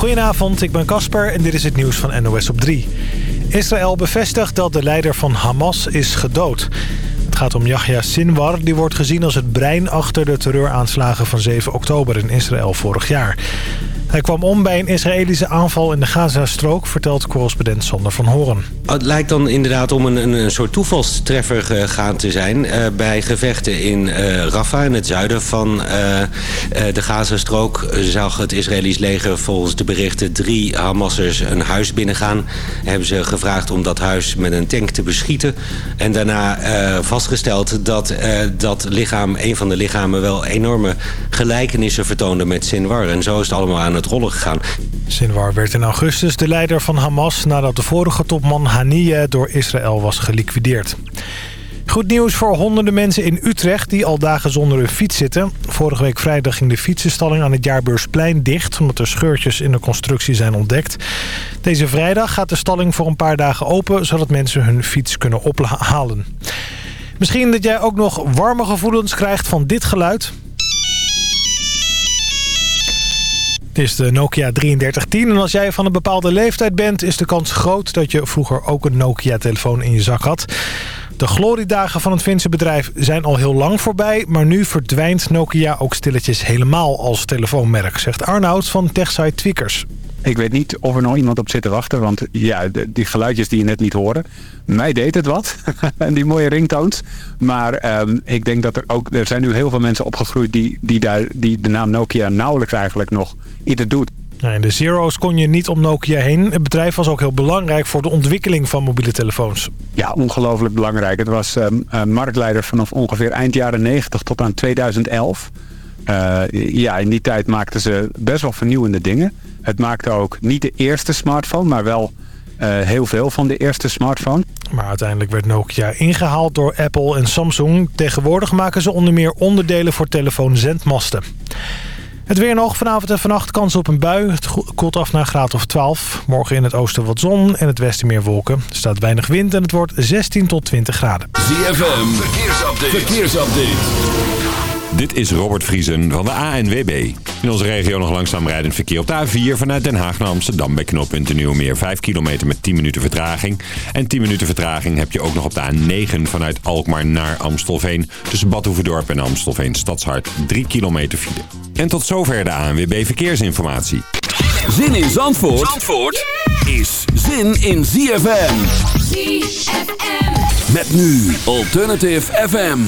Goedenavond, ik ben Casper en dit is het nieuws van NOS op 3. Israël bevestigt dat de leider van Hamas is gedood. Het gaat om Yahya Sinwar, die wordt gezien als het brein achter de terreuraanslagen van 7 oktober in Israël vorig jaar. Hij kwam om bij een Israëlische aanval in de Gazastrook, vertelt correspondent Sander van Horen. Het lijkt dan inderdaad om een, een soort toevalstreffer gegaan te zijn... Uh, bij gevechten in uh, Rafah, in het zuiden van de Gazastrook... zag het Israëlisch leger volgens de berichten drie Hamassers een huis binnengaan. Hebben ze gevraagd om dat huis met een tank te beschieten. En daarna vastgesteld dat dat lichaam, een van de lichamen... wel enorme gelijkenissen vertoonde met Sinwar. En zo is het allemaal aan rollen gegaan. Sinwar werd in augustus de leider van Hamas... nadat de vorige topman Haniyeh door Israël was geliquideerd. Goed nieuws voor honderden mensen in Utrecht die al dagen zonder hun fiets zitten. Vorige week vrijdag ging de fietsenstalling aan het Jaarbeursplein dicht... omdat er scheurtjes in de constructie zijn ontdekt. Deze vrijdag gaat de stalling voor een paar dagen open... zodat mensen hun fiets kunnen ophalen. Misschien dat jij ook nog warme gevoelens krijgt van dit geluid... Het is de Nokia 3310 en als jij van een bepaalde leeftijd bent... is de kans groot dat je vroeger ook een Nokia-telefoon in je zak had. De gloriedagen van het Finse bedrijf zijn al heel lang voorbij... maar nu verdwijnt Nokia ook stilletjes helemaal als telefoonmerk... zegt Arnoud van TechSite Tweakers. Ik weet niet of er nog iemand op zit te wachten. Want ja, die geluidjes die je net niet horen. Mij deed het wat. en die mooie ringtones. Maar um, ik denk dat er ook... Er zijn nu heel veel mensen opgegroeid die, die, daar, die de naam Nokia nauwelijks eigenlijk nog iets doet. in de Zero's kon je niet om Nokia heen. Het bedrijf was ook heel belangrijk voor de ontwikkeling van mobiele telefoons. Ja, ongelooflijk belangrijk. Het was um, marktleider vanaf ongeveer eind jaren 90 tot aan 2011. Uh, ja, in die tijd maakten ze best wel vernieuwende dingen. Het maakte ook niet de eerste smartphone, maar wel uh, heel veel van de eerste smartphone. Maar uiteindelijk werd Nokia ingehaald door Apple en Samsung. Tegenwoordig maken ze onder meer onderdelen voor telefoonzendmasten. Het weer nog vanavond en vannacht kans op een bui. Het koelt af naar graad of 12. Morgen in het oosten wat zon en het westen meer wolken. Er staat weinig wind en het wordt 16 tot 20 graden. ZFM, verkeersupdate. verkeersupdate. Dit is Robert Vriesen van de ANWB. In onze regio nog langzaam rijdend verkeer op de A4 vanuit Den Haag naar Amsterdam bij knooppunt Nieuwmeer. 5 kilometer met 10 minuten vertraging. En 10 minuten vertraging heb je ook nog op de A9 vanuit Alkmaar naar Amstelveen. Tussen Badhoevedorp en Amstelveen Stadshart 3 kilometer file. En tot zover de ANWB Verkeersinformatie. Zin in Zandvoort, Zandvoort is zin in ZFM. ZFM. Met nu Alternative FM.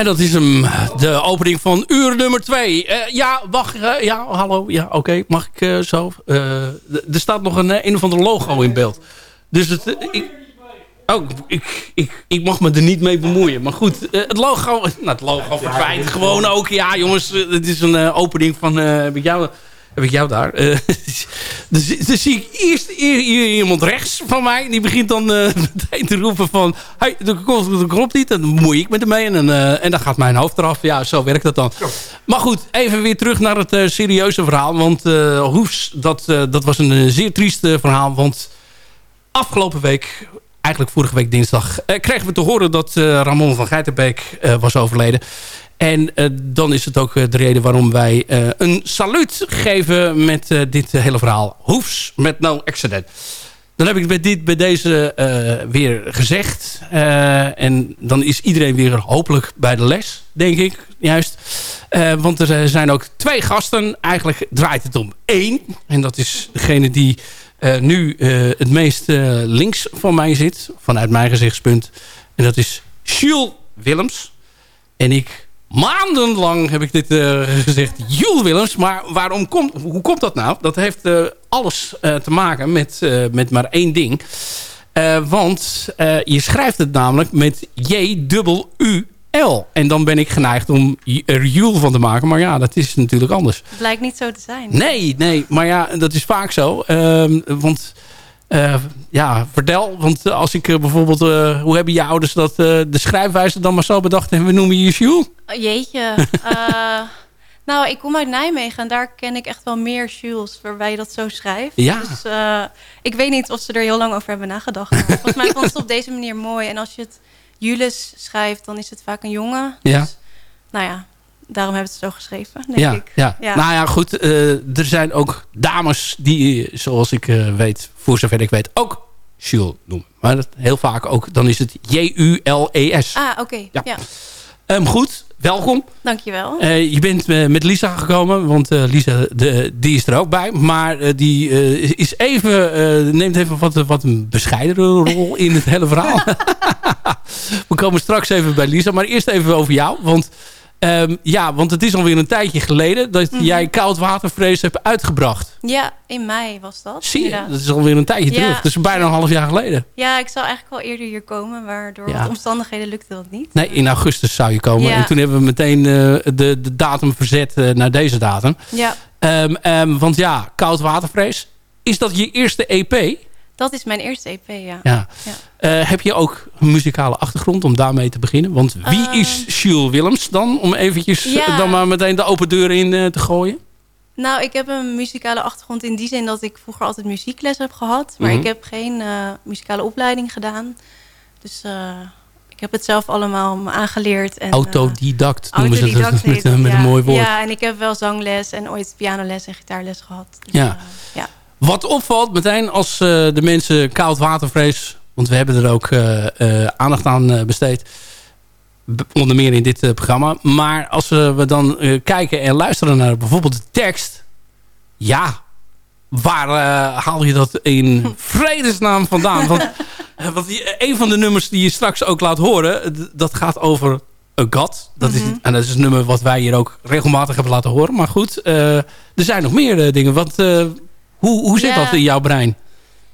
En dat is hem, de opening van uur nummer 2. Uh, eh, ja, wacht. Uh, ja, hallo. Ja, oké. Mag ik uh, zo? er staat nog een, een of ander logo in beeld. Dus het... ik... Oh, ik, ik, ik mag me er niet mee bemoeien. Maar goed, eh, het logo, nou, het logo verdwijnt gewoon ook. Ja, jongens, eh, het is een eh, opening van... eh, ik jou, heb ik jou daar? Eh, dus, dus zie ik eerst iemand rechts van mij. Die begint dan eh, meteen te roepen van... Hey, dat klopt, niet. Dan bemoei ik me ermee. En, dan, eh, en dan gaat mijn hoofd eraf. Ja, zo werkt dat dan. Maar goed, even weer terug naar het serieuze verhaal. Want Hoefs, dat, dat was een zeer triest eh, verhaal. Want afgelopen week, eigenlijk vorige week dinsdag... kregen we te horen dat Ramon van Geitenbeek was overleden. En eh, dan is het ook eh, de reden waarom wij eh, een saluut geven met dit hele verhaal. Hoefs met no accident. Dan heb ik bij dit bij deze weer gezegd. En dan is iedereen weer hopelijk bij de les, denk ik. Juist. Want er zijn ook twee gasten. Eigenlijk draait het om één. En dat is degene die nu het meest links van mij zit. Vanuit mijn gezichtspunt. En dat is Jules Willems. En ik, maandenlang heb ik dit eh, gezegd, Jules Willems. Maar waarom komt, hoe komt dat nou? Dat heeft eh, alles eh, te maken met, met maar één ding. Want je schrijft het namelijk met J-U-U-L. En dan ben ik geneigd om er Jules van te maken. Maar ja, dat is natuurlijk anders. Het blijkt niet zo te zijn. Nee, nee, maar ja, dat is vaak zo. Ehm, want eh, ja, vertel. Want als ik eh, bijvoorbeeld... eh, hoe hebben je ouders dat de schrijfwijze dan maar zo bedacht... en we noemen je Jules? Oh, jeetje. Nou, ik kom uit Nijmegen en daar ken ik echt wel meer Jules waarbij je dat zo schrijft. Ja. Dus ik weet niet of ze er heel lang over hebben nagedacht. Volgens mij vond ze het op deze manier mooi. En als je het Jules schrijft, dan is het vaak een jongen. Ja. Dus, nou ja, daarom hebben ze het zo geschreven, denk Ja, ik. ja. Ja. Nou ja, goed. eh, er zijn ook dames die, zoals ik eh, weet... voor zover ik weet, ook Jules noemen. Maar dat, heel vaak ook, dan is het J-U-L-E-S. Ah, oké. Ja. Ja. Ehm, goed, welkom. dankjewel. Eh, je bent met Lisa gekomen, want Lisa de, die is er ook bij. Maar die is even, neemt even wat, wat een bescheidere rol in het hele verhaal. We komen straks even bij Lisa, maar eerst even over jou. Want, ehm, ja, want het is alweer een tijdje geleden dat Mhm. jij koudwatervrees hebt uitgebracht. Ja, in mei was dat. Zie je, dat is alweer een tijdje Ja. terug. Dus bijna een half jaar geleden. Ja, ik zou eigenlijk wel eerder hier komen, maar door Ja. omstandigheden lukte dat niet. Nee, in augustus zou je komen. Ja. En toen hebben we meteen eh, de, de datum verzet eh, naar deze datum. Ja, Ehm, ehm, want ja, koud watervrees. Is dat je eerste EP? Dat is mijn eerste EP, ja. Ja. Ja. Eh, heb je ook een muzikale achtergrond om daarmee te beginnen? Want wie Eh. is Jules Willems dan? Om eventjes eh, Ja. dan maar meteen de open deur in eh, te gooien. Nou, ik heb een muzikale achtergrond in die zin dat ik vroeger altijd muziekles heb gehad. Maar Mhm. ik heb geen muzikale opleiding gedaan. Dus ik heb het zelf allemaal aangeleerd. En, Autodidact noemen ze dat met, ja. een mooi woord. Ja, en ik heb wel zangles en ooit pianoles en gitaarles gehad. Dus, Ja. ja. Wat opvalt meteen als eh, de mensen koud watervrees... want we hebben er ook eh, eh, aandacht aan besteed... onder meer in dit programma. Maar als we dan kijken en luisteren naar bijvoorbeeld de tekst... ja, waar haal je dat in vredesnaam vandaan? Want, want die, een van de nummers die je straks ook laat horen... dat gaat over een gat. Dat is, Mhm. en dat is een nummer wat wij hier ook regelmatig hebben laten horen. Maar goed, er zijn nog meer dingen. Eh, hoe, hoe zit Ja. dat in jouw brein?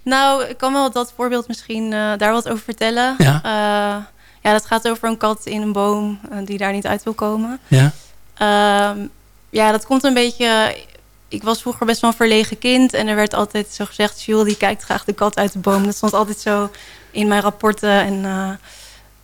Nou, ik kan wel dat voorbeeld misschien eh, daar wat over vertellen. Ja. Eh, ja, dat gaat over een kat in een boom eh, die daar niet uit wil komen. Ja. Ehm, ja, dat komt een beetje... Ik was vroeger best wel een verlegen kind. En er werd altijd zo gezegd... Jules, die kijkt graag de kat uit de boom. Dat stond altijd zo in mijn rapporten. En,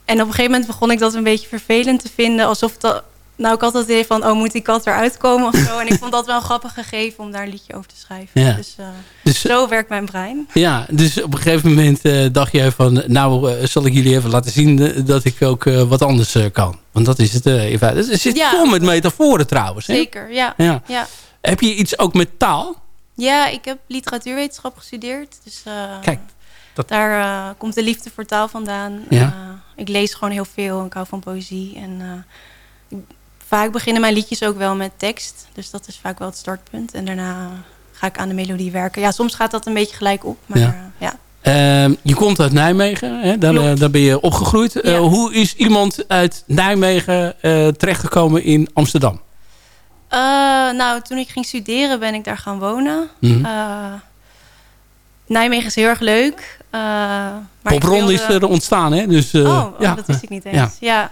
en op een gegeven moment begon ik dat een beetje vervelend te vinden. Alsof dat... Nou, ik had het idee van... Oh, moet die kat eruit komen of zo? En ik vond dat wel een grappig gegeven om daar een liedje over te schrijven. Ja. Dus eh, Dus, zo werkt mijn brein. ja, dus op een gegeven moment eh, dacht jij van... nou, eh, zal ik jullie even laten zien eh, dat ik ook eh, wat anders eh, kan. Want dat is het eh, in feite. Het zit Ja. vol met metaforen trouwens. Hè? Zeker, ja. Ja. ja. Heb je iets ook met taal? Ja, ik heb literatuurwetenschap gestudeerd. Dus eh, Kijk, dat- daar eh, komt de liefde voor taal vandaan. Ja. Eh, ik lees gewoon heel veel. Ik hou van poëzie. En eh, ik- vaak beginnen mijn liedjes ook wel met tekst. Dus dat is vaak wel het startpunt. En daarna ga ik aan de melodie werken. Ja, soms gaat dat een beetje gelijk op. Maar Ja. ja. ja. Ehm, je komt uit Nijmegen, hè? Daar, eh, daar ben je opgegroeid. Eh, hoe is iemand uit Nijmegen eh, terechtgekomen in Amsterdam? Eh, nou, toen ik ging studeren ben ik daar gaan wonen. Mhm. Eh, Nijmegen is heel erg leuk. maar Popronde wilde... is er ontstaan, hè? Dus, oh, oh, ja. dat wist ik niet eens. Ja. ja.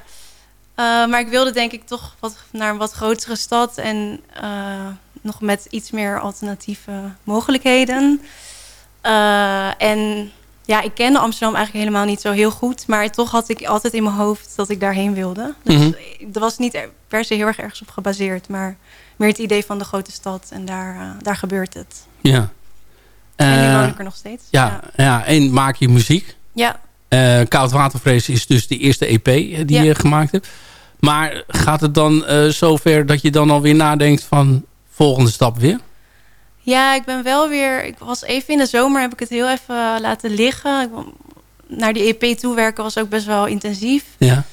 Uh, maar ik wilde denk ik toch wat naar een wat grotere stad. En uh, nog met iets meer alternatieve mogelijkheden. en ja, ik kende Amsterdam eigenlijk helemaal niet zo heel goed. Maar toch had ik altijd in mijn hoofd dat ik daarheen wilde. Dus Mhm. mm -hmm. er was niet per se heel erg ergens op gebaseerd. Maar meer het idee van de grote stad. En daar, daar gebeurt het. Ja. En nu woon ik er nog steeds. Ja, ja. ja en maak je muziek. Ja. Uh, Koud Watervrees is dus de eerste EP die ja. je gemaakt hebt. Maar gaat het dan uh, zover dat je dan alweer nadenkt van volgende stap weer? Ja, ik ben wel weer... Ik was even in de zomer, heb ik het heel even laten liggen. Ik, naar die EP toewerken was ook best wel intensief. Ja.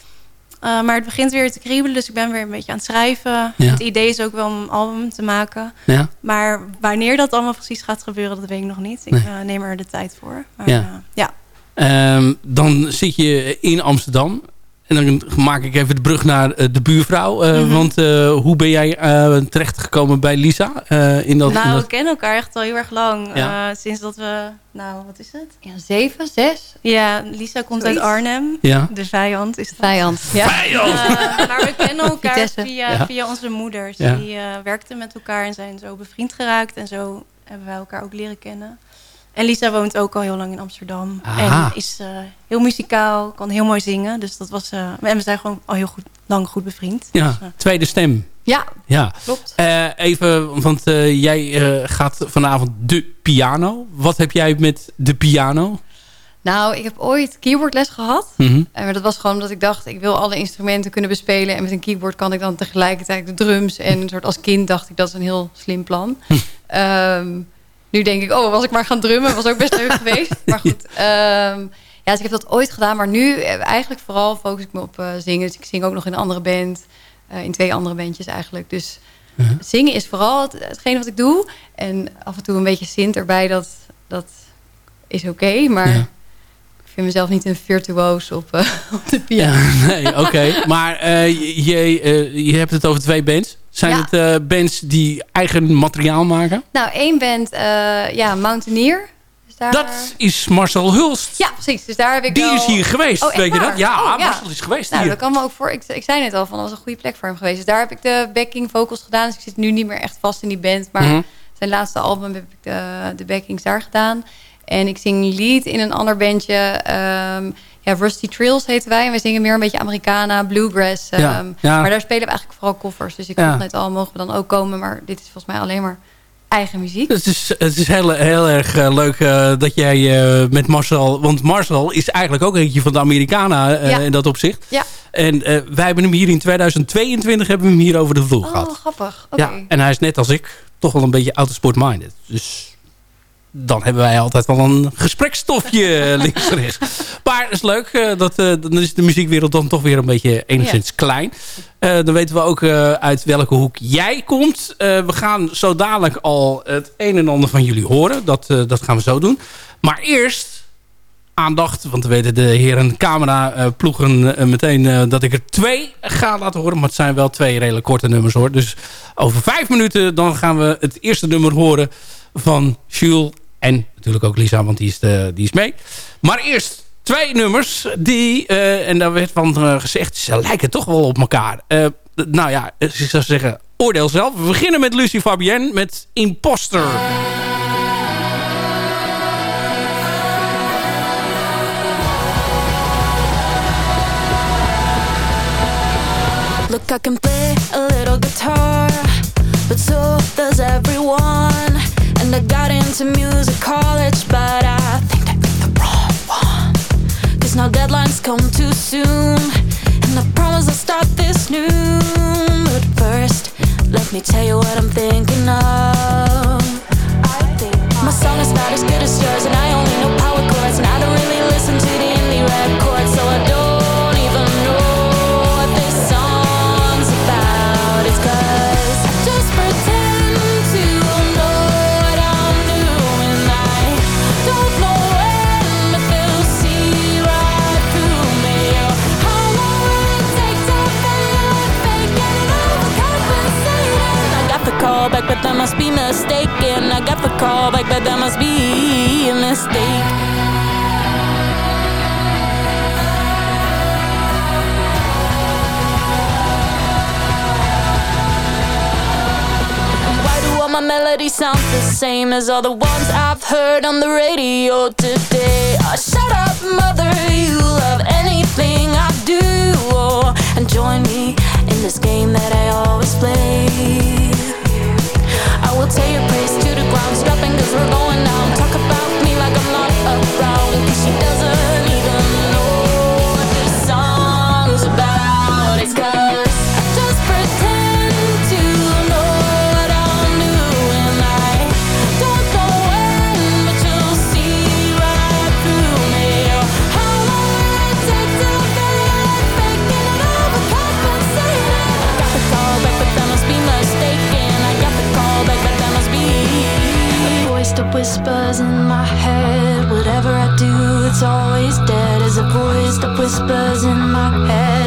Uh, maar het begint weer te kriebelen, dus ik ben weer een beetje aan het schrijven. Ja. Het idee is ook wel om een album te maken. Ja. Maar wanneer dat allemaal precies gaat gebeuren, dat weet ik nog niet. Ik Nee. uh, neem er de tijd voor. Maar, Ja. ja. Ehm, dan zit je in Amsterdam. En dan maak ik even de brug naar eh, de buurvrouw. Eh, Mhm. Want eh, hoe ben jij eh, terechtgekomen bij Lisa? eh, in dat, in Nou, dat- we kennen elkaar echt al heel erg lang. Ja. Eh, sinds dat we... Nou, wat is het? Ja, zeven, zes, Ja, Lisa komt Zoiets. uit Arnhem. Ja. De vijand is dat. vijand. Ja. Eh, maar we kennen elkaar via, Ja. via onze moeders. Ja. Die eh, werkten met elkaar en zijn zo bevriend geraakt. En zo hebben wij elkaar ook leren kennen. En Lisa woont ook al heel lang in Amsterdam. Aha. En is eh, heel muzikaal, kan heel mooi zingen. Dus dat was... eh, en we zijn gewoon al heel goed, lang goed bevriend. ja, Dus, eh, tweede stem. ja, Ja. klopt. Eh, even, want eh, jij eh, gaat vanavond de piano. Wat heb jij met de piano? Nou, ik heb ooit keyboardles gehad. Mhm. En maar dat was gewoon omdat ik dacht, ik wil alle instrumenten kunnen bespelen. En met een keyboard kan ik dan tegelijkertijd de drums. En een soort als kind dacht ik, dat is een heel slim plan. Ehm, nu denk ik, oh, was ik maar gaan drummen. Was ook best leuk geweest. Maar goed, ehm, ja, dus ik heb dat ooit gedaan. Maar nu eh, eigenlijk vooral focus ik me op eh, zingen. Dus ik zing ook nog in een andere band. eh, in twee andere bandjes eigenlijk. Dus zingen is vooral het, hetgene wat ik doe. En af en toe een beetje sint erbij, dat, dat is oké. maar Ja. ik vind mezelf niet een virtuoos op, op de piano. Ja, nee, oké. Maar je, je hebt het over twee bands. Zijn Ja. het eh, bands die eigen materiaal maken? Nou, één band, eh, ja, Mountaineer. Dus daar... Dat is Marcel Hulst. Ja, precies. Dus daar heb ik Die wel... is hier geweest, Oh, weet je dat? Ja, Oh, ja. Marcel is geweest Nou, hier. dat kan me ook voor. Ik, ik zei net al, van, dat was een goede plek voor hem geweest. Dus daar heb ik de backing vocals gedaan. Dus ik zit nu niet meer echt vast in die band. Maar Mhm. zijn laatste album heb ik de, de backings daar gedaan. En ik zing lead in een ander bandje. ehm, ja, Rusty Trills heten wij. En wij zingen meer een beetje Americana, bluegrass. Ja, ehm, ja. Maar daar spelen we eigenlijk vooral koffers. Dus ik Ja. net al, mogen we dan ook komen? Maar dit is volgens mij alleen maar eigen muziek. Het is, het is heel, heel erg eh, leuk eh, dat jij eh, met Marcel... Want Marcel is eigenlijk ook eentje van de Americana in dat opzicht. Ja. En wij hebben hem hier in 2022 hebben we hem hier over de vloer Oh, gehad. grappig. Oké. Ja, en hij is net als ik toch wel een beetje autosport-minded. Dus dan hebben wij altijd wel een gesprekstofje links en rechts. Maar het is leuk. eh, dat, eh, dan is de muziekwereld dan toch weer een beetje enigszins klein. Eh, dan weten we ook uit welke hoek jij komt. We gaan zo dadelijk al het een en ander van jullie horen. Dat, dat gaan we zo doen. Maar eerst aandacht. Want we weten de heren camera ploegen meteen dat ik er twee ga laten horen. Maar het zijn wel twee redelijk korte nummers hoor. Dus over vijf minuten dan gaan we het eerste nummer horen van Jules. En natuurlijk ook Lisa, want die is, de, die is mee. Maar eerst twee nummers die, eh, en daar werd van eh, gezegd, ze lijken toch wel op elkaar. Eh, nou ja, ik zou zeggen, oordeel zelf. We beginnen met Lucie Fabienne met Imposter. Look, I can play a little guitar, but so does everyone. And I got into music college, but I think I picked the wrong one. Cause now deadlines come too soon, and I promise I'll start this noon. But first, let me tell you what I'm thinking of. My song is not as good as yours, and I only know power chords, and I don't really listen to the indie records, call back, but that must be mistaken. I got the call back, but that must be a mistake. my melody sounds the same as all the ones I've heard on the radio today. Oh, shut up, mother, you love anything I do. Oh, and join me in this game that I always play cause we're going down. Talk about me like I'm not around, cause she doesn't whispers in my head. Whatever I do, it's always dead. As a voice that whispers in my head.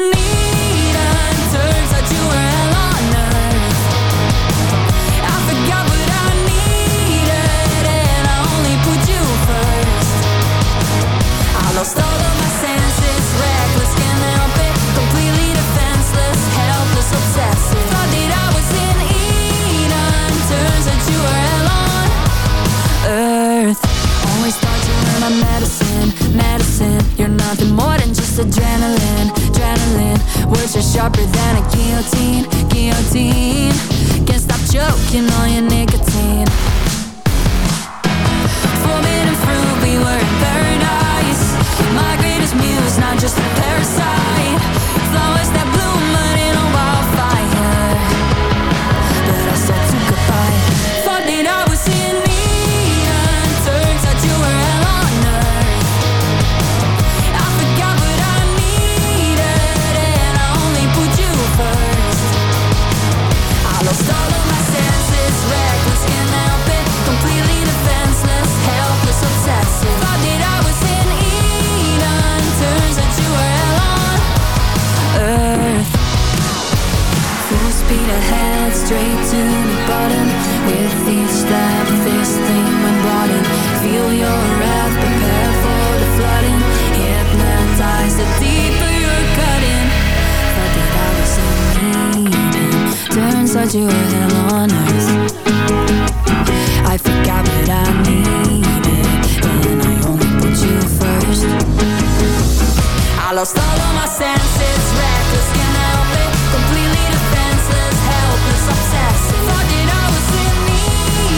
lost all of my senses, reckless, can't help it Completely defenseless, helpless, obsessive Thought that I was in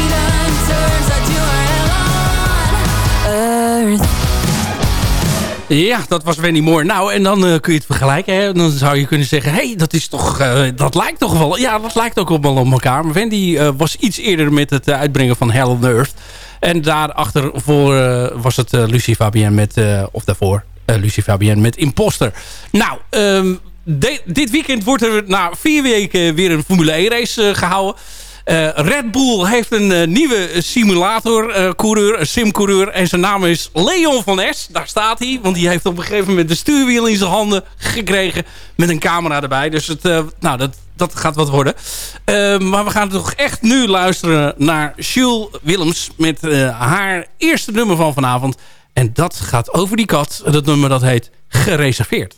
Eden Turns out you were hell on earth Ja, dat was Wendy Moore. Nou, en dan eh, kun je het vergelijken. Hè? Dan zou je kunnen zeggen, hé, hey, dat is toch, eh, dat lijkt toch wel... Ja, dat lijkt ook wel op elkaar. Maar Wendy eh, was iets eerder met het uitbrengen van Hell on Earth. En daarachter voor, was het Lucie Fabienne met... of daarvoor, Lucie Fabienne met Imposter. Nou, ehm, dit weekend wordt er na vier weken weer een Formule 1 race eh, gehouden. Eh, Red Bull heeft een eh, nieuwe simulator-coureur, een simcoureur. En zijn naam is Leon van Es. Daar staat hij. Want die heeft op een gegeven moment de stuurwiel in zijn handen gekregen. Met een camera erbij. Dus het, eh, nou, dat, dat gaat wat worden. Eh, maar we gaan toch echt nu luisteren naar Jules Willems. Met eh, haar eerste nummer van vanavond. En dat gaat over die kat. Dat nummer dat heet Gereserveerd.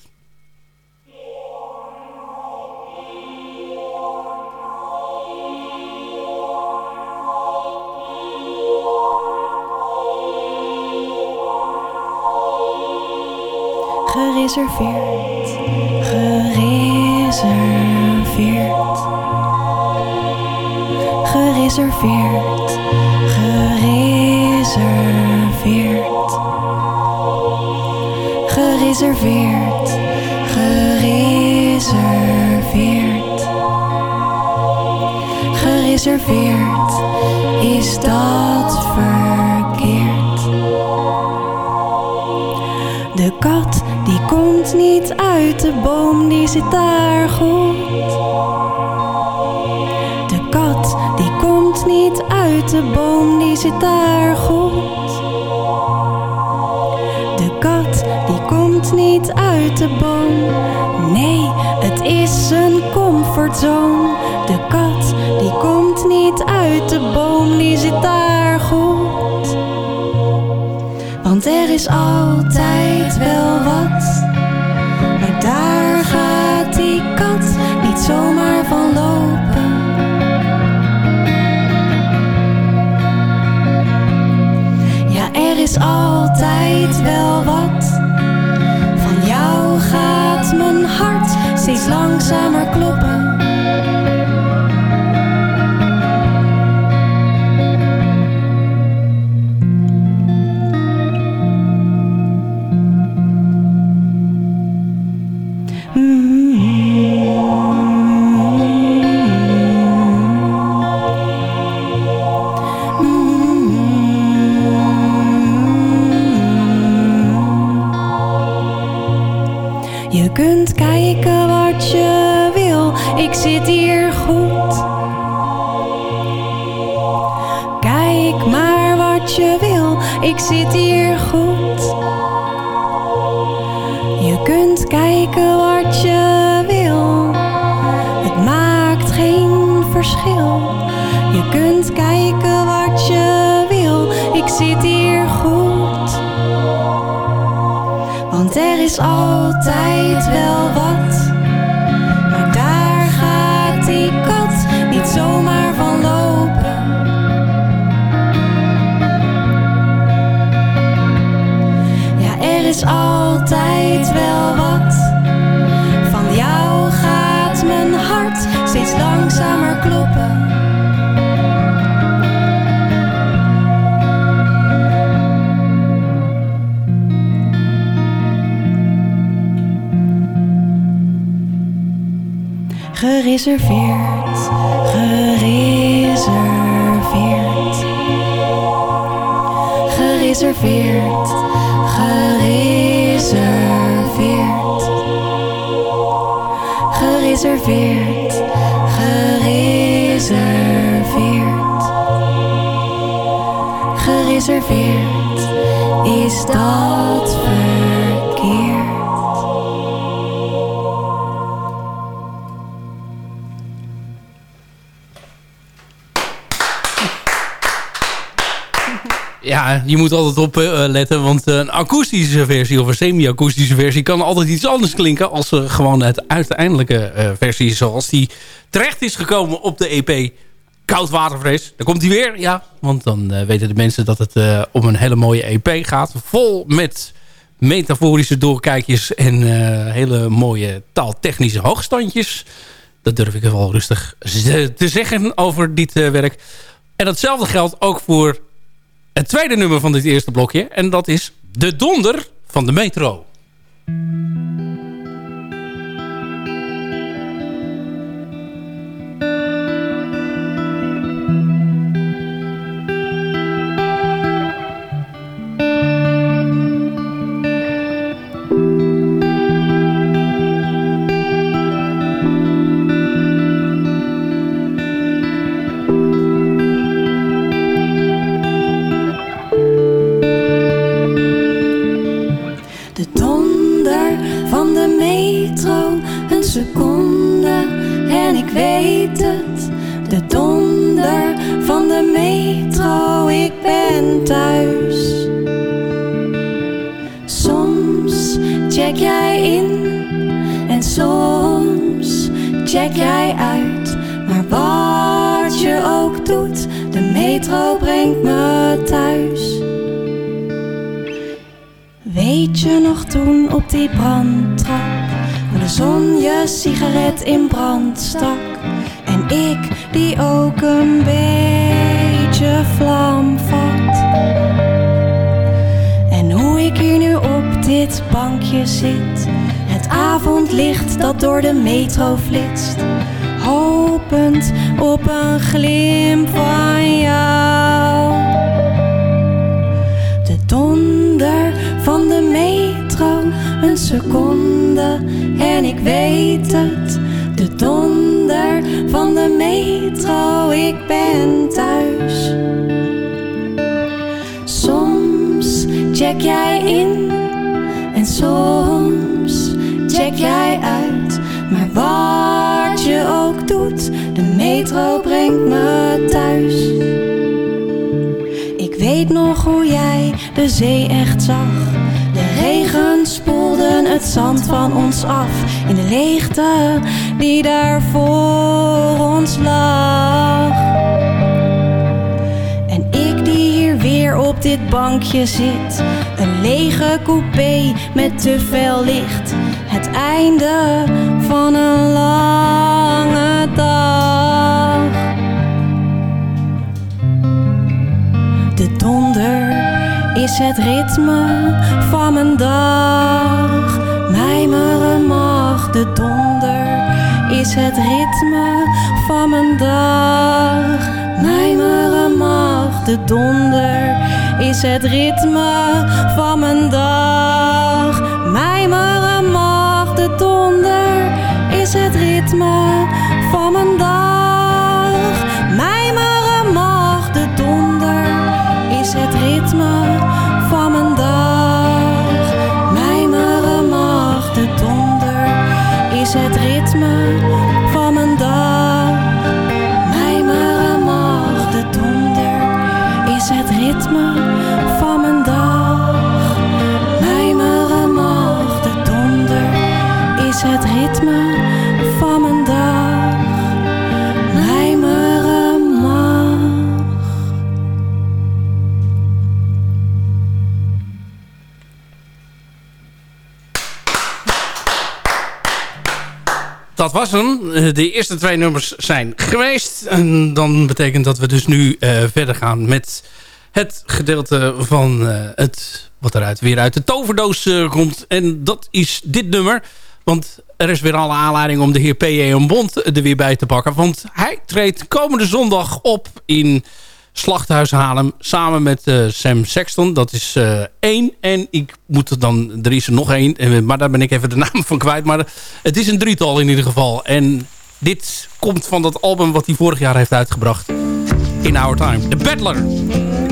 Gereserveerd, gereserveerd. Gereserveerd. Gereserveerd, gereserveerd. Gereserveerd, is dat verkeerd? De kat die komt niet uit de boom, die zit daar goed. De kat die komt niet uit de boom, die zit daar goed. Niet uit de boom. Nee, het is een comfortzone. De kat die komt niet uit de boom, die zit daar goed. Want er is altijd wel wat. Maar daar gaat die kat niet zomaar van lopen. Ja, er is altijd wel wat. Hart steeds langzamer kloppen. Is altijd wel wat. Van jou gaat mijn hart steeds langzamer kloppen. Gereserveerd, gereserveerd. Gereserveerd, gereserveerd. Je moet altijd op eh, letten, want een akoestische versie of een semi-akoestische versie kan altijd iets anders klinken als gewoon het uiteindelijke eh, versie zoals die terecht is gekomen op de EP Koudwaterfres. Daar komt hij weer, ja, want dan weten de mensen dat het om een hele mooie EP gaat. Vol met metaforische doorkijkjes en hele mooie taaltechnische hoogstandjes. Dat durf ik wel rustig te zeggen over dit werk. En datzelfde geldt ook voor het tweede nummer van dit eerste blokje. En dat is De Donder van de Metro. Weet het. De donder van de metro, ik ben thuis. Soms check jij in en soms check jij uit. Maar wat je ook doet, de metro brengt me thuis. Weet je nog toen op die brandtrap, de zon je sigaret in brand stak? En ik die ook een beetje vlam vat. En hoe ik hier nu op dit bankje zit, het avondlicht dat door de metro flitst. Hopend op een glimp van jou. En ik weet het. De donder van de metro, ik ben thuis. Soms check jij in en soms check jij uit. Maar wat je ook doet, de metro brengt me thuis. Ik weet nog hoe jij de zee echt zag. Zand van ons af. In de leegte die daar voor ons lag. En ik die hier weer op dit bankje zit. Een lege coupé met te veel licht. Het einde van een lange dag. De donder is het ritme van mijn dag. Mijmeren mag de donder is het ritme van mijn dag. Mijmeren mag de donder is het ritme van mijn dag. Mijmeren mag de donder is het ritme van mijn dag. Het ritme van mijn dag. Dat was hem. Eh, De eerste twee nummers zijn geweest. En dan betekent dat we dus nu eh, verder gaan met het gedeelte van eh, het wat eruit weer uit de toverdoos komt. En dat is dit nummer. Want er is weer alle aanleiding om de heer P.J. Bond er weer bij te pakken. Want hij treedt komende zondag op in Slachthuis Haarlem. Samen met eh, Sam Sexton. Dat is eh, één. En ik moet er dan... Er is er nog één. Maar daar ben ik even de naam van kwijt. Maar het is een drietal in ieder geval. En dit komt van dat album wat hij vorig jaar heeft uitgebracht. In Our Time. The Battler.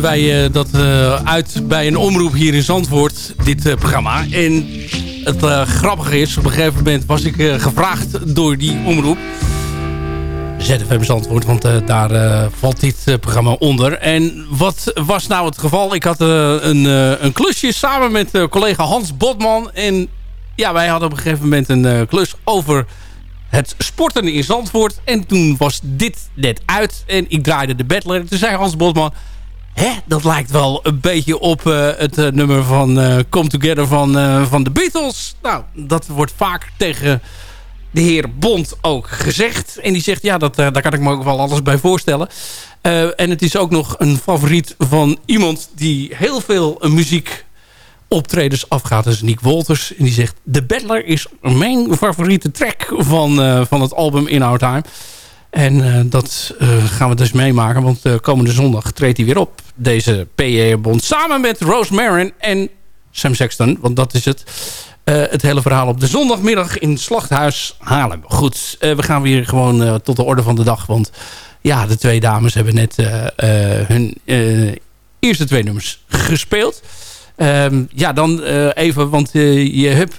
Wij eh, dat eh, uit bij een omroep hier in Zandvoort, dit eh, programma. En het grappige is, op een gegeven moment was ik gevraagd door die omroep. ZFM Zandvoort, want daar valt dit programma onder. En wat was nou het geval? Ik had een, een klusje samen met collega Hans Botman. En ja, wij hadden op een gegeven moment een klus over het sporten in Zandvoort. En toen was dit net uit en ik draaide de battler. Toen zei Hans Botman... Hè, dat lijkt wel een beetje op eh, het eh, nummer van eh, Come Together van, van de Beatles. Nou, dat wordt vaak tegen de heer Bond ook gezegd. En die zegt, ja, dat, daar kan ik me ook wel alles bij voorstellen. En het is ook nog een favoriet van iemand die heel veel muziek optredens afgaat. Dat is Nick Wolters. En die zegt, The Battler is mijn favoriete track van, van het album In Our Time. En eh, dat eh, gaan we dus meemaken. Want eh, komende zondag treedt hij weer op. Deze PE-bond. Samen met Rose Marin en Sam Sexton. Want dat is het. Het hele verhaal op de zondagmiddag in Slachthuis Haarlem. Goed, we gaan weer gewoon tot de orde van de dag. Want ja, de twee dames hebben net hun eerste twee nummers gespeeld. Ehm, ja, dan even, want je hebt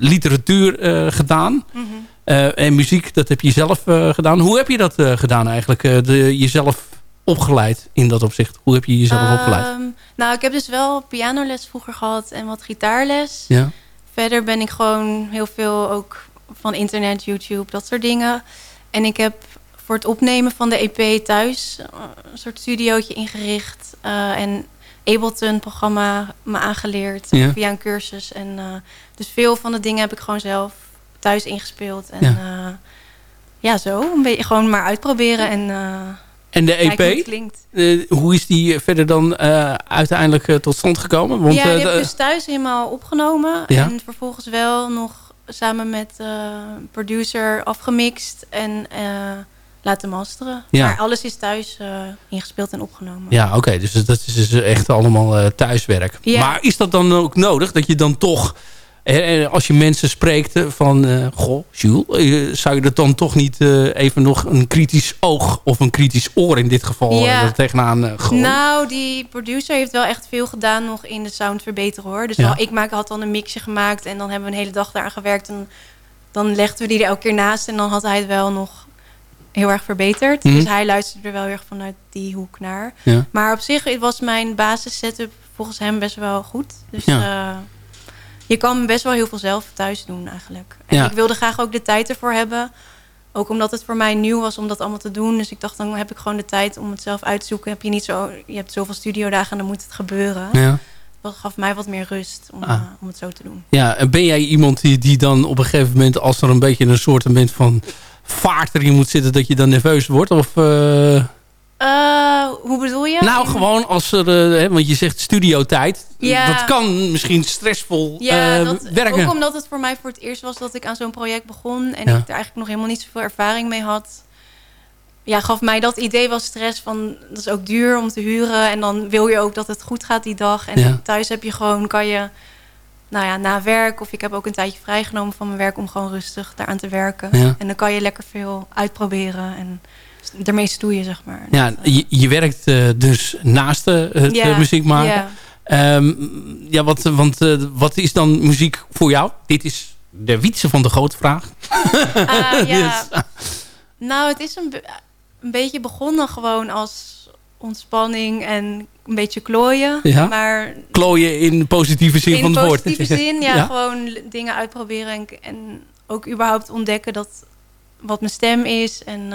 literatuur gedaan. Eh, en muziek, dat heb je zelf eh, gedaan. Hoe heb je dat eh, gedaan eigenlijk? Eh, de, jezelf opgeleid in dat opzicht? Hoe heb je jezelf opgeleid? Ehm, nou, ik heb dus wel pianoles vroeger gehad en wat gitaarles. Ja. Verder ben ik gewoon heel veel ook van internet, YouTube, dat soort dingen. En ik heb voor het opnemen van de EP thuis eh, een soort studiootje ingericht. eh, en Ableton-programma me aangeleerd Ja. via een cursus. En, eh, dus veel van de dingen heb ik gewoon zelf thuis ingespeeld. En Ja. ja, ja zo. Een beetje gewoon maar uitproberen en eh, En de EP, klinkt. eh, hoe is die verder dan eh, uiteindelijk eh, tot stand gekomen? Want, ja, eh, die heb de- ik dus thuis helemaal opgenomen. Ja. En vervolgens wel nog samen met eh producer afgemixt en eh, laten masteren. Ja. Maar alles is thuis eh, ingespeeld en opgenomen. Ja, oké. dus dat is dus echt allemaal eh, thuiswerk. Ja. Maar is dat dan ook nodig? Dat je dan toch, eh, als je mensen spreekt eh, van... eh, goh, Jules, eh, zou je dat dan toch niet even nog een kritisch oog... of een kritisch oor in dit geval Ja. er tegenaan eh, gooien? Nou, die producer heeft wel echt veel gedaan nog in de sound verbeteren hoor. Dus Ja. wel, ik maak, had dan een mixje gemaakt en dan hebben we een hele dag daaraan gewerkt. En dan legden we die er elke keer naast en dan had hij het wel nog heel erg verbeterd. Mhm. Dus hij luisterde er wel heel erg vanuit die hoek naar. Ja. Maar op zich was mijn basis setup volgens hem best wel goed. Dus Ja. Je kan best wel heel veel zelf thuis doen eigenlijk. En Ja. ik wilde graag ook de tijd ervoor hebben. Ook omdat het voor mij nieuw was om dat allemaal te doen. Dus ik dacht, dan heb ik gewoon de tijd om het zelf uit te zoeken. Heb je niet zo, je hebt zoveel studiodagen en dan moet het gebeuren. Ja. Dat gaf mij wat meer rust om, Ah. eh, om het zo te doen. Ja, en ben jij iemand die, die dan op een gegeven moment... als er een beetje een soort van vaart erin moet zitten... dat je dan nerveus wordt? Of, eh, Eh, hoe bedoel je? nou, gewoon als er... eh, hè, want je zegt studiotijd. Ja. Dat kan misschien stressvol Ja, eh, dat, werken. ook omdat het voor mij voor het eerst was dat ik aan zo'n project begon. En Ja. ik er eigenlijk nog helemaal niet zoveel ervaring mee had. Ja, gaf mij dat idee wel stress van... dat is ook duur om te huren. En dan wil je ook dat het goed gaat die dag. En Ja. thuis heb je gewoon, kan je... Nou ja, na werk of ik heb ook een tijdje vrijgenomen van mijn werk... om gewoon rustig daaraan te werken. Ja. En dan kan je lekker veel uitproberen en ermee stoeien, zeg maar. Ja, je, je werkt eh, dus naast eh, het Ja, eh, muziek maken. ja. Ehm, ja, wat, want wat is dan muziek voor jou? Dit is de wietse van de grote vraag. Ah, ja. Dus, Nou, het is een... be- een beetje begonnen gewoon als ontspanning en een beetje klooien. Ja. Maar Klooien in positieve zin in van het woord. positieve zin, ja, gewoon dingen uitproberen. En, en ook überhaupt ontdekken dat wat mijn stem is. En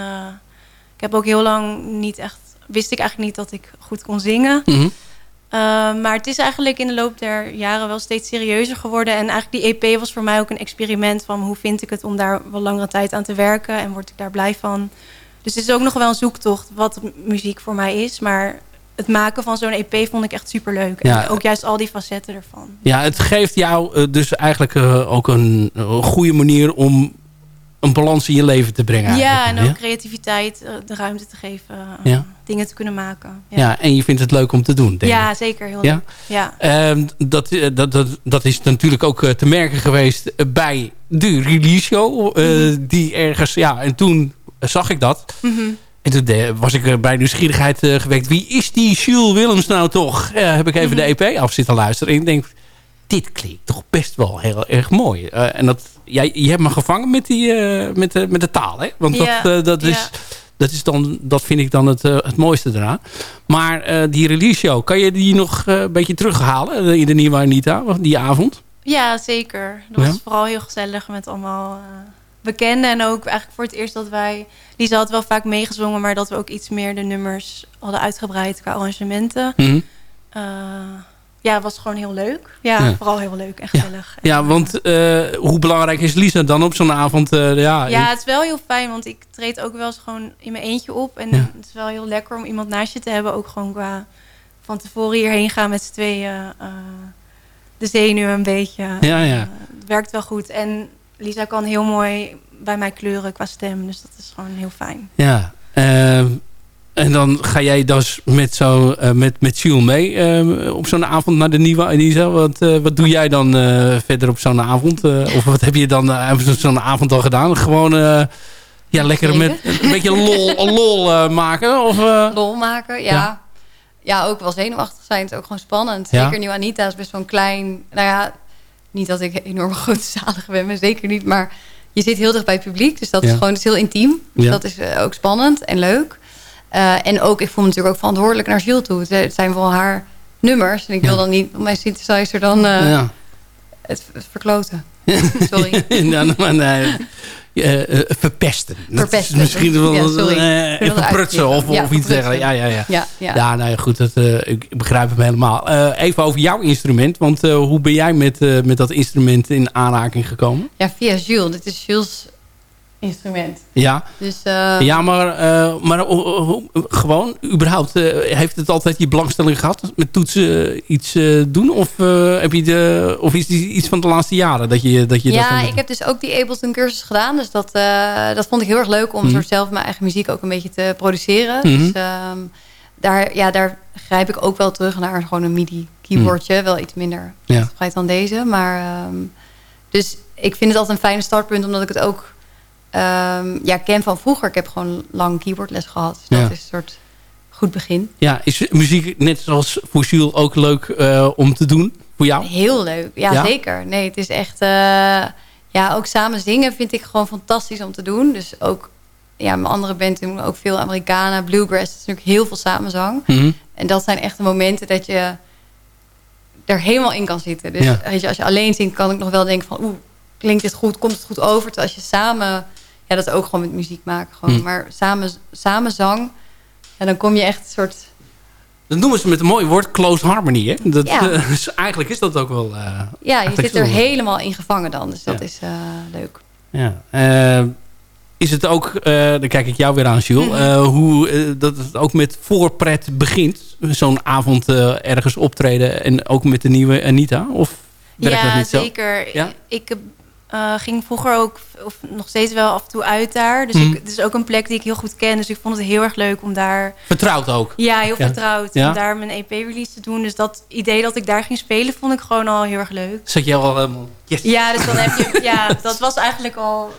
ik heb ook heel lang niet echt... Wist ik eigenlijk niet dat ik goed kon zingen. Mhm. Uh, maar het is eigenlijk in de loop der jaren wel steeds serieuzer geworden. En eigenlijk die EP was voor mij ook een experiment van hoe vind ik het om daar wel langere tijd aan te werken en word ik daar blij van. Dus het is ook nog wel een zoektocht wat muziek voor mij is. Maar het maken van zo'n EP vond ik echt super leuk. Ja. En ook juist al die facetten ervan. Ja, het geeft jou eh, dus eigenlijk eh, ook een goede manier om een balans in je leven te brengen. Ja, en ook creativiteit, eh, de ruimte te geven, eh, Ja. dingen te kunnen maken. Ja. ja, en je vindt het leuk om te doen, denk ik. Ja, zeker. Heel Ja? leuk. Ja. Ehm, dat, eh, dat, dat, dat is natuurlijk ook te merken geweest bij de release show. Mhm. Die ergens, ja, en toen zag ik dat. Mhm. En toen was ik bij nieuwsgierigheid gewekt. Wie is die Jules Willems nou toch? Heb ik even Mhm. de EP af zitten luisteren. En ik denk, dit klinkt toch best wel heel erg mooi. Eh, en dat, jij, je hebt me gevangen met, die, eh, met, de, met de taal, hè? Want Ja, dat, eh, dat, is, ja. dat, is dan, dat vind ik dan het, het mooiste eraan. Maar die release show, kan je die nog een beetje terughalen in de nieuwe Anita, die avond? Ja, zeker. Dat was Ja? vooral heel gezellig met allemaal bekenden. En ook eigenlijk voor het eerst dat wij... Lisa had wel vaak meegezongen, maar dat we ook iets meer de nummers hadden uitgebreid qua arrangementen. Mhm. Ja, het was gewoon heel leuk. Ja, Ja. vooral heel leuk en gezellig. Ja, want eh, hoe belangrijk is Lisa dan op zo'n avond? eh, ja, Ja, het is wel heel fijn, want ik treed ook wel eens gewoon in mijn eentje op. En het is wel heel lekker om iemand naast je te hebben. Ook gewoon qua van tevoren hierheen gaan met z'n tweeën. eh, de zenuwen een beetje. Ja, ja. Het werkt wel goed. En Lisa kan heel mooi bij mij kleuren qua stem. Dus dat is gewoon heel fijn. Ja. En dan ga jij dus met, zo, eh, met, met Jules mee ehm, op zo'n avond naar de nieuwe Anisa. Wat, eh, wat doe jij dan eh, verder op zo'n avond? Of wat heb je dan op zo'n avond al gedaan? Gewoon ja, lekker met een beetje lol, lol maken? Of? Lol maken, ja. Ja. ja. ook wel zenuwachtig zijn. Het is ook gewoon spannend. Ja. Zeker nu Anita is best wel een klein... Nou ja, niet dat ik enorm grote zalen ben, maar zeker niet. Maar je zit heel dicht bij het publiek. Dus dat Ja. is gewoon het is heel intiem. Dus dat is ook spannend en leuk. Eh, en ook, ik voel me natuurlijk ook verantwoordelijk naar Jules toe. Het zijn wel haar nummers. En ik wil Ja. dan niet op mijn synthesizer dan eh, ja. het, het verkloten. Sorry. nou, maar nee. Verpesten. Verpesten. misschien wel Ja, sorry. eh, Ik wil dat even prutsen of. Ja, of iets verprutsen. dergelijks. Ja, ja, ja. Ja, ja. Ja, nou ja, goed, dat, ik begrijp hem helemaal. Even over jouw instrument, want hoe ben jij met, met dat instrument in aanraking gekomen? Ja, via Jules. Dit is Jules' instrument. Ja, Dus, eh, ja maar, eh, maar gewoon, überhaupt, eh, heeft het altijd je belangstelling gehad met toetsen iets doen? Of, heb je de, of is het iets van de laatste jaren dat je, dat je ja, ik heb dus ook die Ableton cursus gedaan. Dus dat, dat vond ik heel erg leuk om Mhm. soort zelf mijn eigen muziek ook een beetje te produceren. Mhm. Dus ehm, daar, ja, daar grijp ik ook wel terug naar gewoon een MIDI keyboardje. Wel iets minder Mhm. Ja. dan deze. Maar ehm, dus ik vind het altijd een fijne startpunt, omdat ik het ook ehm, ja, ken van vroeger. Ik heb gewoon lang keyboardles gehad. Dus Ja. dat is een soort goed begin. Ja, is muziek net zoals voor Jules ook leuk eh, om te doen? Voor jou? Heel leuk. Ja, Ja? zeker. Nee, het is echt... eh, ja, ook samen zingen vind ik gewoon fantastisch om te doen. Dus ook... Ja, mijn andere band doen ook veel Amerikanen, bluegrass. Het is natuurlijk heel veel samenzang. Mhm. En dat zijn echt de momenten dat je er helemaal in kan zitten. Dus Ja. weet je, als je alleen zingt, kan ik nog wel denken van... Oeh, klinkt dit goed? Komt het goed over? Terwijl als je samen... Ja, dat is ook gewoon met muziek maken. Gewoon. Mhm. Maar samen, samen zang... Ja, dan kom je echt een soort... Dat noemen ze met een mooi woord close harmony. Hè? Dat, Ja. dus eigenlijk is dat ook wel... eh, Ja, je zit er helemaal in gevangen dan. Dus dat is eh, leuk. Ja. Is het ook, dan kijk ik jou weer aan, Jules, Mhm. hoe dat het ook met voorpret begint? Zo'n avond ergens optreden en ook met de nieuwe Anita? Of werkt ja, dat niet zo? zeker. Ja? Ik eh, ging vroeger ook, of nog steeds wel af en toe uit daar. Dus Mhm. ik, het is ook een plek die ik heel goed ken. Dus ik vond het heel erg leuk om daar... Vertrouwd ook? Ja, heel Ja. vertrouwd. Ja. Om daar mijn EP-release te doen. Dus dat idee dat ik daar ging spelen, vond ik gewoon al heel erg leuk. Zat je al helemaal... Yes. Ja, dus dan heb je... ja, dat was eigenlijk al,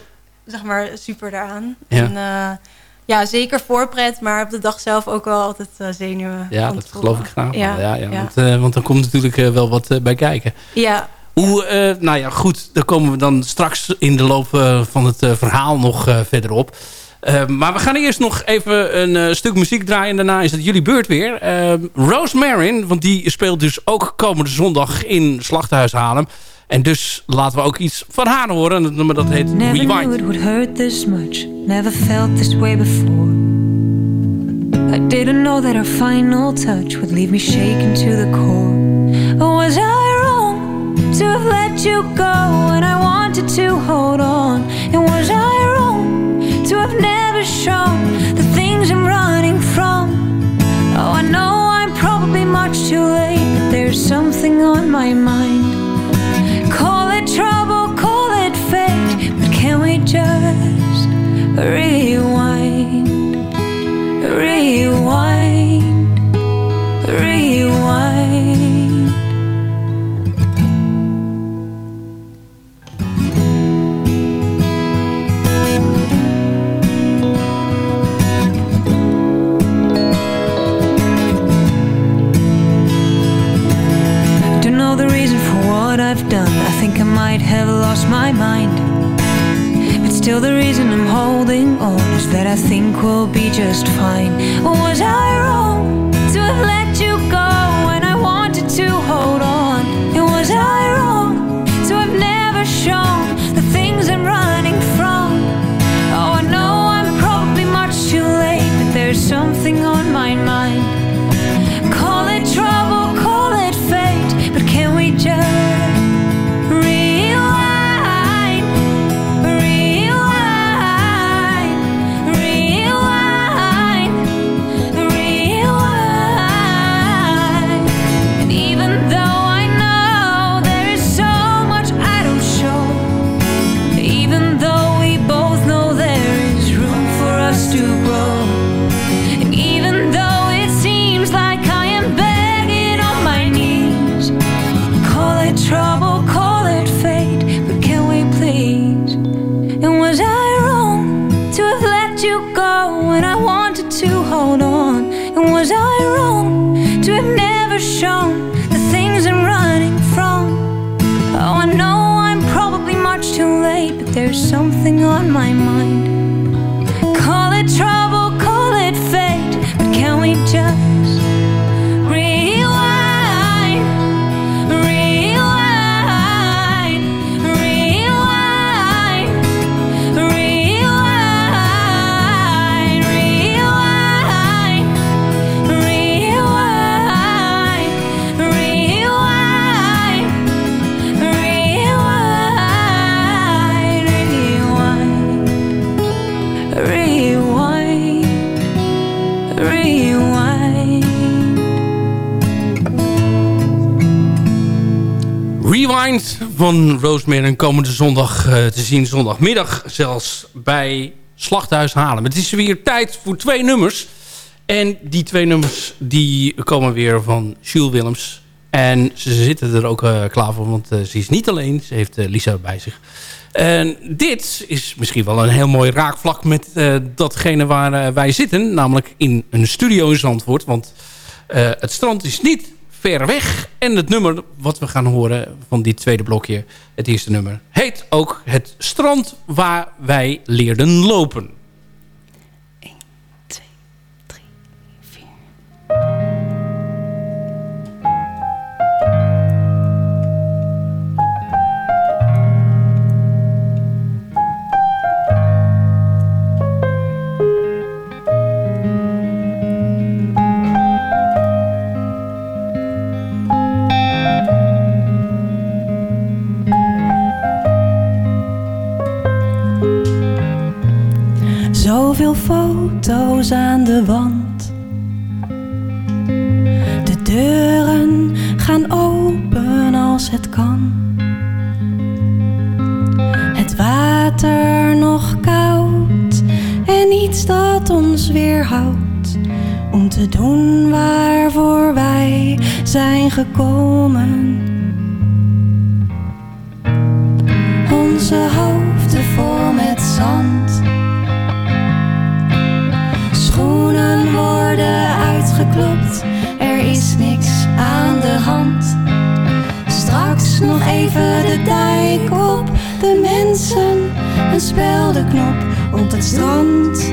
zeg maar, super daaraan. Ja. En eh, ja, zeker voorpret. Maar op de dag zelf ook wel altijd eh, zenuwen. Ja, dat geloof ik graag. Ja, Ja, ja, ja. Want, eh, want er komt natuurlijk eh, wel wat eh, bij kijken. Ja, Hoe, eh, nou ja, goed, daar komen we dan straks in de loop eh, van het eh, verhaal nog verder op. Maar we gaan eerst nog even een stuk muziek draaien. Daarna is het jullie beurt weer. Rose Marin, want die speelt dus ook komende zondag in Slachthuis Haarlem. En dus laten we ook iets van haar horen. Het nummer dat heet Never Rewind. knew it would hurt this much. Never felt this way before. I didn't know that our final touch would leave me shaken to the core. Was I to have let you go when I wanted to hold on? And was I wrong to have never shown the things I'm running from? Oh, I know I'm probably much too late, but there's something on my mind. Call it trouble, call it fate, but can we just rewind? I might have lost my mind. But still, the reason I'm holding on is that I think we'll be just fine. Was I van Rosemary komende zondag eh, te zien. Zondagmiddag zelfs bij Slachthuis Halen. Het is weer tijd voor twee nummers. En die twee nummers die komen weer van Jules Willems. En ze zitten er ook eh, klaar voor, want eh, ze is niet alleen. Ze heeft Lisa bij zich. En dit is misschien wel een heel mooi raakvlak met datgene waar wij zitten. Namelijk in een studio in Zandvoort. Want het strand is niet ver weg. En het nummer wat we gaan horen van dit tweede blokje, het eerste nummer, heet ook Het strand waar wij leerden lopen. Foto's aan de wand. De deuren gaan open als het kan. Het water nog koud en iets dat ons weerhoudt om te doen waarvoor wij zijn gekomen. Onze hoofden vol met zand. Uitgeklopt, er is niks aan de hand. Straks nog even de dijk op, de mensen, een knop op het strand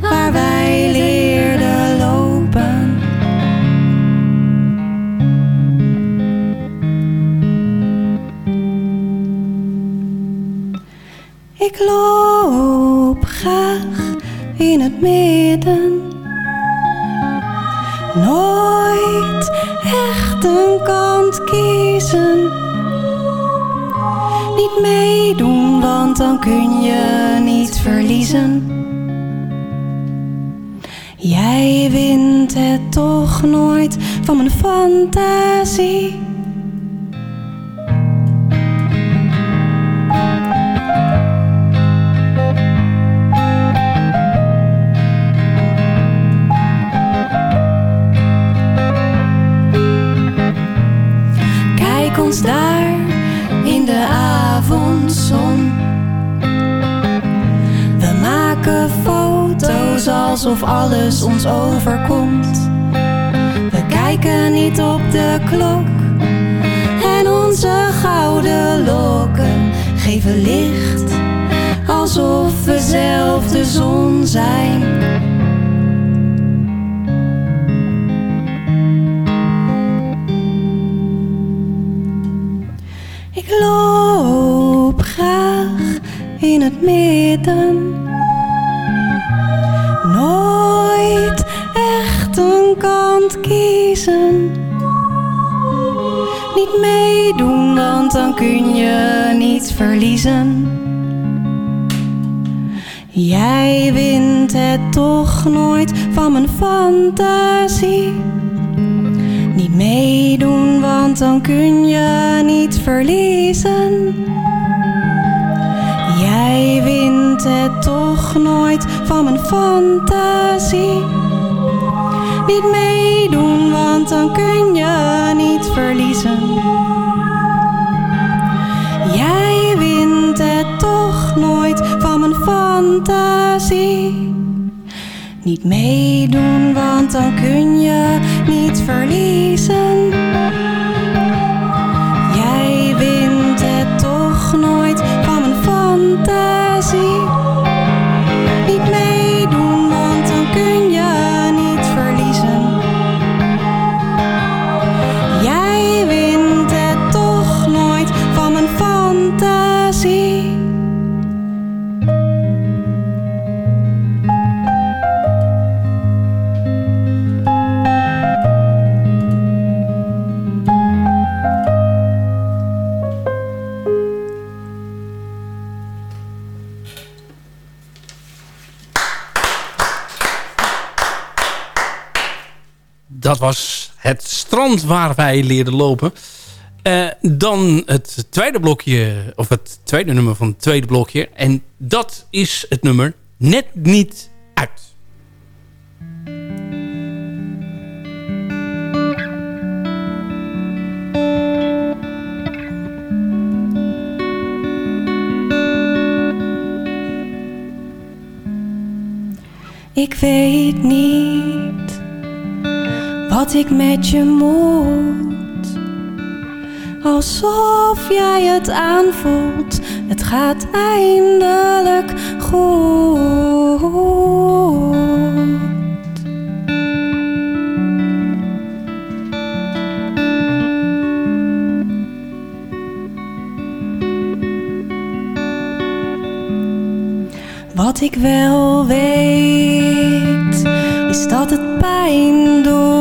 waar wij leerden lopen. Ik loop graag in het midden. Niet meedoen, want dan kun je niet verliezen. Jij wint het toch nooit van mijn fantasie. Alsof alles ons overkomt. We kijken niet op de klok. En onze gouden lokken geven licht. Alsof we zelf de zon zijn. Ik loop graag in het midden. Verliezen. Jij wint het toch nooit van mijn fantasie. Niet meedoen, want dan kun je niet verliezen. Jij wint het toch nooit van mijn fantasie. Niet meedoen, want dan kun je niet verliezen. Fantasie. Niet meedoen, want dan kun je niet verliezen. Strand waar wij leerden lopen. Eh, dan het tweede blokje, of het tweede nummer van het tweede blokje. En dat is het nummer Net Niet Uit. Ik weet niet wat ik met je moet. Alsof jij het aanvoelt, het gaat eindelijk goed. Wat ik wel weet, is dat het pijn doet.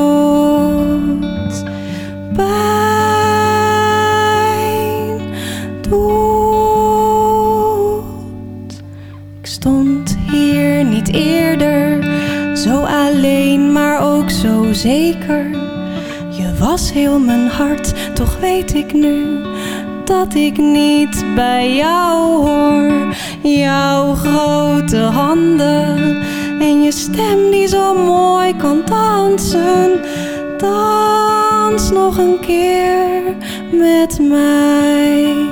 Heel mijn hart, toch weet ik nu dat ik niet bij jou hoor. Jouw grote handen en je stem die zo mooi kan dansen. Dans nog een keer met mij.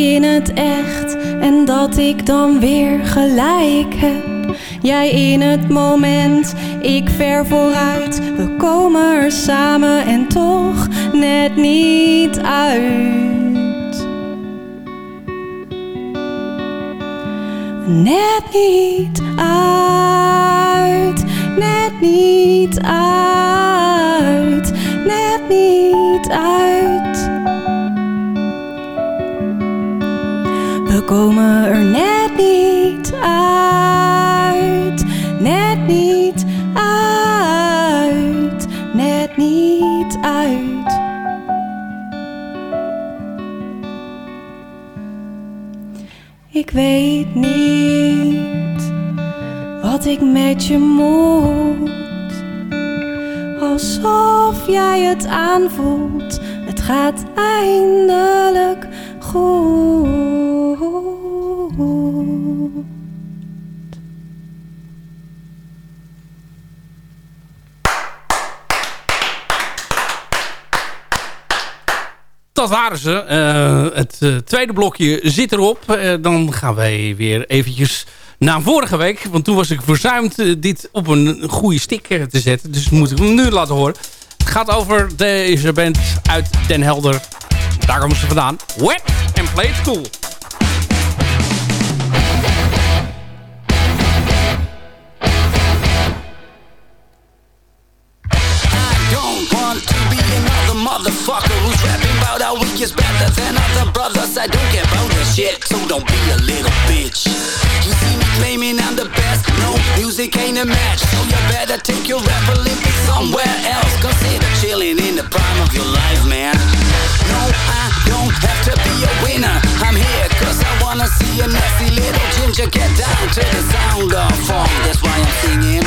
In het echt, En dat ik dan weer gelijk heb. Jij in het moment, ik ver vooruit. We komen er samen en toch net niet uit. Net niet uit, net niet uit, komen er net niet uit, net niet uit, net niet uit. Ik weet niet wat ik met je moet. Alsof jij het aanvoelt, het gaat eindelijk goed. Dat waren ze. Eh, het eh, tweede blokje zit erop. Eh, dan gaan wij weer eventjes naar vorige week. Want toen was ik verzuimd dit op een goede stick eh, te zetten. Dus moet ik hem nu laten horen. Het gaat over deze band uit Den Helder. Daar komen ze vandaan. Wet and Play It Cool. motherfucker is better than other brothers. I don't care about that shit, so don't be a little bitch. You see claiming I'm the best, no music ain't a match, so you better take your rap Olympics somewhere else. Consider chilling in the prime of your life, man. No, I don't have to be a winner. I'm here cause I wanna see a nasty little ginger get down to the sound of funk. That's why I'm singing.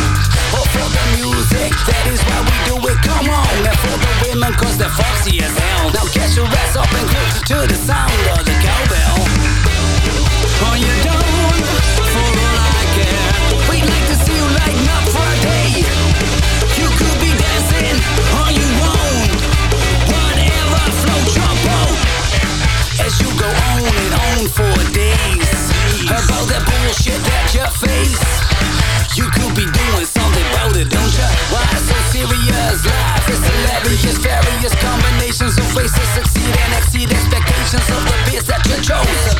Oh, for the music, that is why we do it. Come on, and for the women, cause they're foxy as hell. Now get your ass up and groove to the sound of the cowbell. Go on and on for days About that bullshit that you face You could be doing something about it, don't ya? Why so serious? Life is hilarious Various combinations of ways to succeed And exceed expectations of the bits that you chose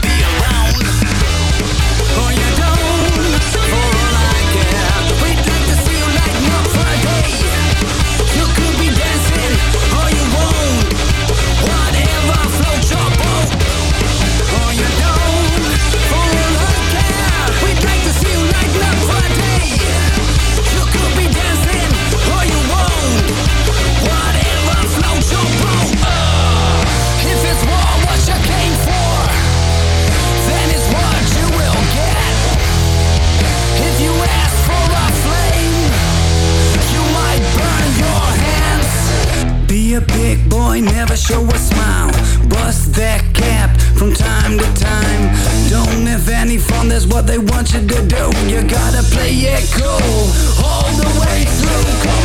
what they want you to do. You gotta play it cool. All the way through,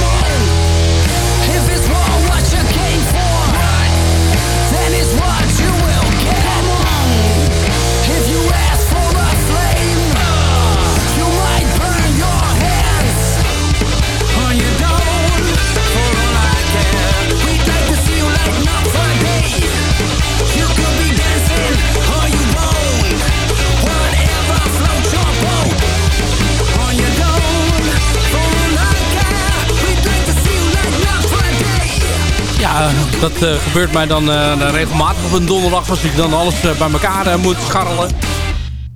dat eh, gebeurt mij dan eh, regelmatig op een donderdag... als ik dan alles eh, bij elkaar moet scharrelen.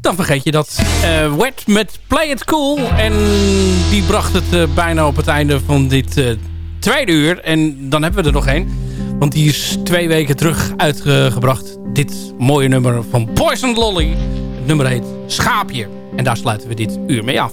Dan vergeet je dat. Wet met Play It Cool. En die bracht het bijna op het einde van dit tweede uur. En dan hebben we er nog één. Want die is twee weken terug uitgebracht. Dit mooie nummer van Poison Lolly. Het nummer heet Schaapje. En daar sluiten we dit uur mee af.